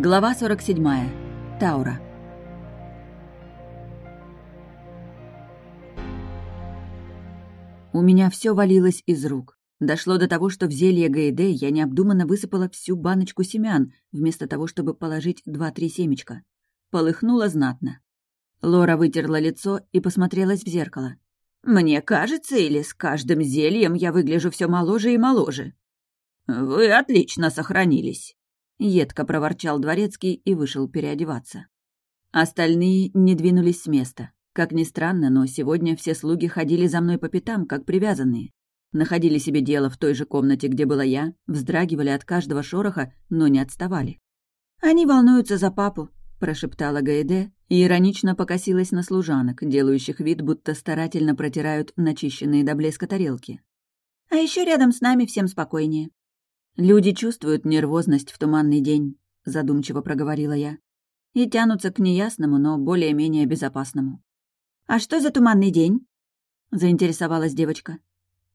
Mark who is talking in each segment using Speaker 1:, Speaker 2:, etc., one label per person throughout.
Speaker 1: Глава 47. Таура. У меня все валилось из рук. Дошло до того, что в зелье Гаэде я необдуманно высыпала всю баночку семян, вместо того, чтобы положить два-три семечка. Полыхнуло знатно. Лора вытерла лицо и посмотрелась в зеркало. «Мне кажется, или с каждым зельем я выгляжу все моложе и моложе?» «Вы отлично сохранились», — едко проворчал дворецкий и вышел переодеваться. Остальные не двинулись с места. Как ни странно, но сегодня все слуги ходили за мной по пятам, как привязанные. Находили себе дело в той же комнате, где была я, вздрагивали от каждого шороха, но не отставали. «Они волнуются за папу», — прошептала Гаэде и иронично покосилась на служанок, делающих вид, будто старательно протирают начищенные до блеска тарелки. «А еще рядом с нами всем спокойнее. «Люди чувствуют нервозность в туманный день», — задумчиво проговорила я, «и тянутся к неясному, но более-менее безопасному». «А что за туманный день?» — заинтересовалась девочка.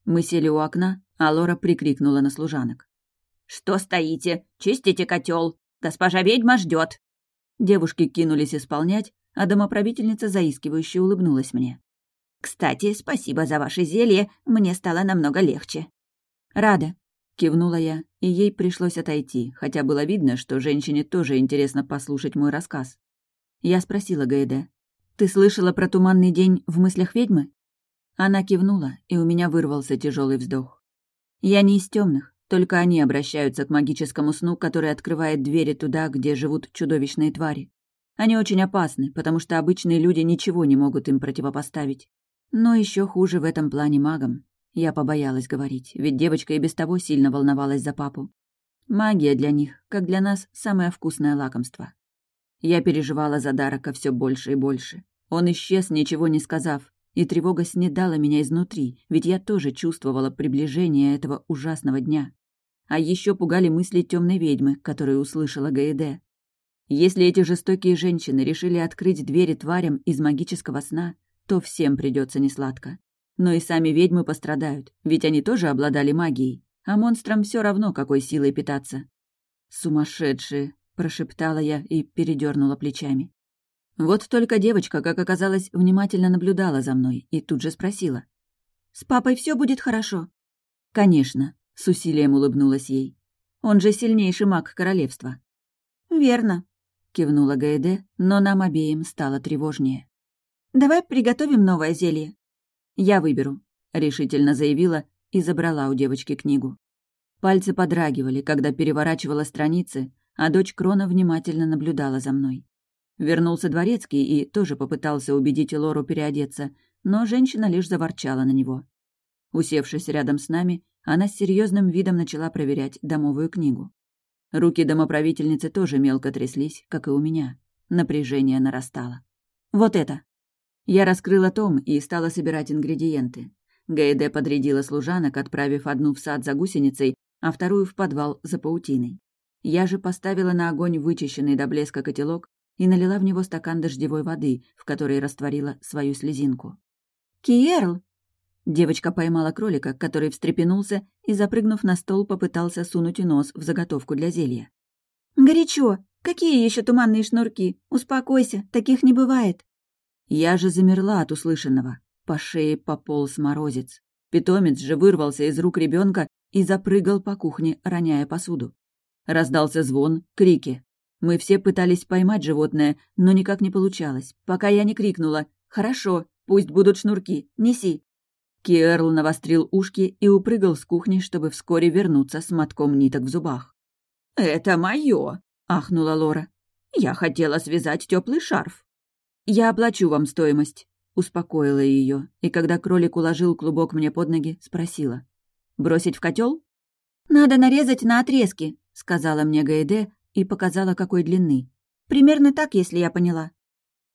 Speaker 1: Мы сели у окна, а Лора прикрикнула на служанок. «Что стоите? Чистите котел! Госпожа ведьма ждет. Девушки кинулись исполнять, а домоправительница заискивающе улыбнулась мне. «Кстати, спасибо за ваше зелье, мне стало намного легче». «Рада», Кивнула я, и ей пришлось отойти, хотя было видно, что женщине тоже интересно послушать мой рассказ. Я спросила Гайде, «Ты слышала про туманный день в мыслях ведьмы?» Она кивнула, и у меня вырвался тяжелый вздох. «Я не из темных, только они обращаются к магическому сну, который открывает двери туда, где живут чудовищные твари. Они очень опасны, потому что обычные люди ничего не могут им противопоставить. Но еще хуже в этом плане магам. Я побоялась говорить, ведь девочка и без того сильно волновалась за папу. Магия для них, как для нас, самое вкусное лакомство. Я переживала за Дарака все больше и больше. Он исчез, ничего не сказав, и тревога снедала меня изнутри, ведь я тоже чувствовала приближение этого ужасного дня. А еще пугали мысли темной ведьмы, которую услышала Гаэде. Если эти жестокие женщины решили открыть двери тварям из магического сна, то всем придется несладко. Но и сами ведьмы пострадают, ведь они тоже обладали магией, а монстрам все равно, какой силой питаться. «Сумасшедшие!» — прошептала я и передернула плечами. Вот только девочка, как оказалось, внимательно наблюдала за мной и тут же спросила. «С папой все будет хорошо?» «Конечно», — с усилием улыбнулась ей. «Он же сильнейший маг королевства». «Верно», — кивнула Гаэде, но нам обеим стало тревожнее. «Давай приготовим новое зелье. «Я выберу», — решительно заявила и забрала у девочки книгу. Пальцы подрагивали, когда переворачивала страницы, а дочь Крона внимательно наблюдала за мной. Вернулся дворецкий и тоже попытался убедить Лору переодеться, но женщина лишь заворчала на него. Усевшись рядом с нами, она с серьезным видом начала проверять домовую книгу. Руки домоправительницы тоже мелко тряслись, как и у меня. Напряжение нарастало. «Вот это!» Я раскрыла том и стала собирать ингредиенты. Гайде подрядила служанок, отправив одну в сад за гусеницей, а вторую в подвал за паутиной. Я же поставила на огонь вычищенный до блеска котелок и налила в него стакан дождевой воды, в которой растворила свою слезинку. «Киерл!» Девочка поймала кролика, который встрепенулся и, запрыгнув на стол, попытался сунуть нос в заготовку для зелья. «Горячо! Какие еще туманные шнурки? Успокойся, таких не бывает!» Я же замерла от услышанного. По шее пополз морозец. Питомец же вырвался из рук ребенка и запрыгал по кухне, роняя посуду. Раздался звон, крики. Мы все пытались поймать животное, но никак не получалось, пока я не крикнула «Хорошо, пусть будут шнурки, неси». Киэрл навострил ушки и упрыгал с кухни, чтобы вскоре вернуться с мотком ниток в зубах. «Это моё!» — ахнула Лора. «Я хотела связать теплый шарф». «Я оплачу вам стоимость», — успокоила ее, и когда кролик уложил клубок мне под ноги, спросила. «Бросить в котел? «Надо нарезать на отрезки», — сказала мне Гаэде и показала, какой длины. «Примерно так, если я поняла».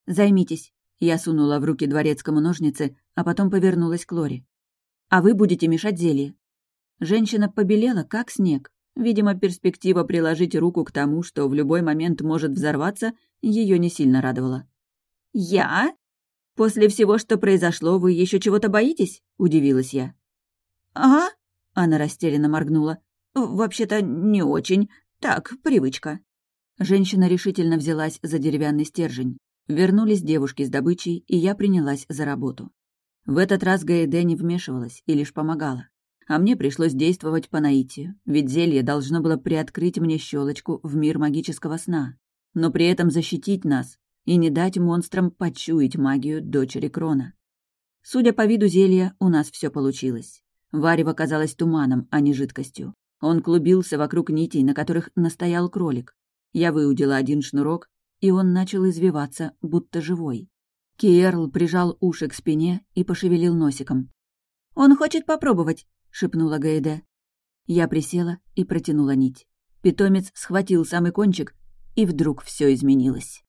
Speaker 1: «Займитесь». Я сунула в руки дворецкому ножницы, а потом повернулась к Лоре. «А вы будете мешать зелье». Женщина побелела, как снег. Видимо, перспектива приложить руку к тому, что в любой момент может взорваться, ее не сильно радовала. «Я? После всего, что произошло, вы еще чего-то боитесь?» — удивилась я. «А?» — она растерянно моргнула. «Вообще-то не очень. Так, привычка». Женщина решительно взялась за деревянный стержень. Вернулись девушки с добычей, и я принялась за работу. В этот раз Гаэде не вмешивалась и лишь помогала. А мне пришлось действовать по наитию, ведь зелье должно было приоткрыть мне щелочку в мир магического сна, но при этом защитить нас и не дать монстрам почуять магию дочери Крона. Судя по виду зелья, у нас все получилось. Варево казалось туманом, а не жидкостью. Он клубился вокруг нитей, на которых настоял кролик. Я выудила один шнурок, и он начал извиваться, будто живой. Киерл прижал уши к спине и пошевелил носиком. «Он хочет попробовать», — шепнула Гаэде. Я присела и протянула нить. Питомец схватил самый кончик, и вдруг все изменилось.